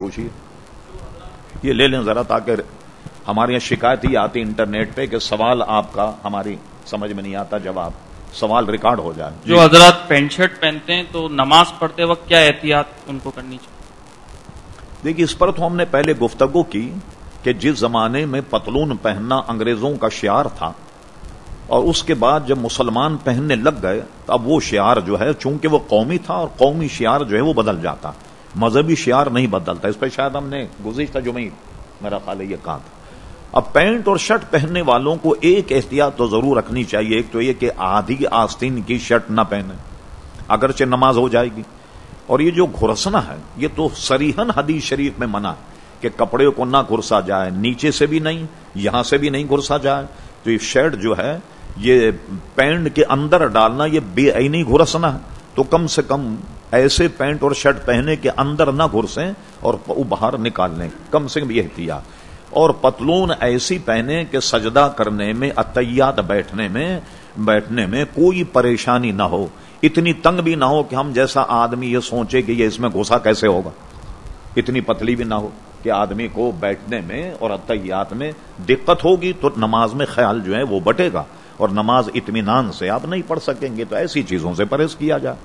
پوچھیے۔ یہ لے لیں ذرا تاکہ ہمارے یہاں شکایت ہی آتی انٹرنیٹ پہ کہ سوال آپ کا ہماری سمجھ میں نہیں آتا جواب سوال ریکارڈ ہو جائے۔ جو حضرات پینٹ شرٹ پہنتے ہیں تو نماز پڑھتے وقت کیا احتیاط ان کو کرنی چاہیے؟ دیکھیے اس پر تو ہم نے پہلے گفتگو کی کہ جس زمانے میں پتلون پہننا انگریزوں کا شعار تھا اور اس کے بعد جب مسلمان پہننے لگ گئے تو اب وہ شعار جو ہے چونکہ وہ قومی تھا اور قومی شعار جو ہے وہ بدل جاتا۔ مذہبی شعار نہیں بدلتا اس پہ شاید ہم نے گزشتہ جو میں میرا خیال ہے یہ کہا تھا۔ اب پینٹ اور شرٹ پہننے والوں کو ایک احتیاط تو ضرور رکھنی چاہیے۔ ایک تو یہ کہ آدھی آستین کی شرٹ نہ پہنے، اگرچہ نماز ہو جائے گی۔ اور یہ جو گھرسنا ہے، یہ تو سریحن حدیث شریف میں منع ہے کہ کپڑے کو نہ گھرسا جائے، نیچے سے بھی نہیں، یہاں سے بھی نہیں گھرسا جائے۔ تو یہ شرٹ جو ہے، یہ پینٹ کے اندر ڈالنا یہ بے عینی گھرسنا ہے۔ تو کم سے کم ایسے پینٹ اور شرٹ پہنے کے اندر نہ گھرسیں اور باہر نکال لیں کم سے کم یہ احتیاط۔ اور پتلون ایسی پہنے کہ سجدہ کرنے میں اتیات بیٹھنے میں بیٹھنے میں کوئی پریشانی نہ ہو۔ اتنی تنگ بھی نہ ہو کہ ہم جیسا آدمی یہ سوچے کہ یہ اس میں گھسا کیسے ہوگا۔ اتنی پتلی بھی نہ ہو کہ آدمی کو بیٹھنے میں اور اتیات میں دقت ہوگی تو نماز میں خیال جو ہے وہ بٹے گا۔ اور نماز اطمینان سے آپ نہیں پڑھ سکیں گے تو ایسی چیزوں سے پرہیز کیا جائے۔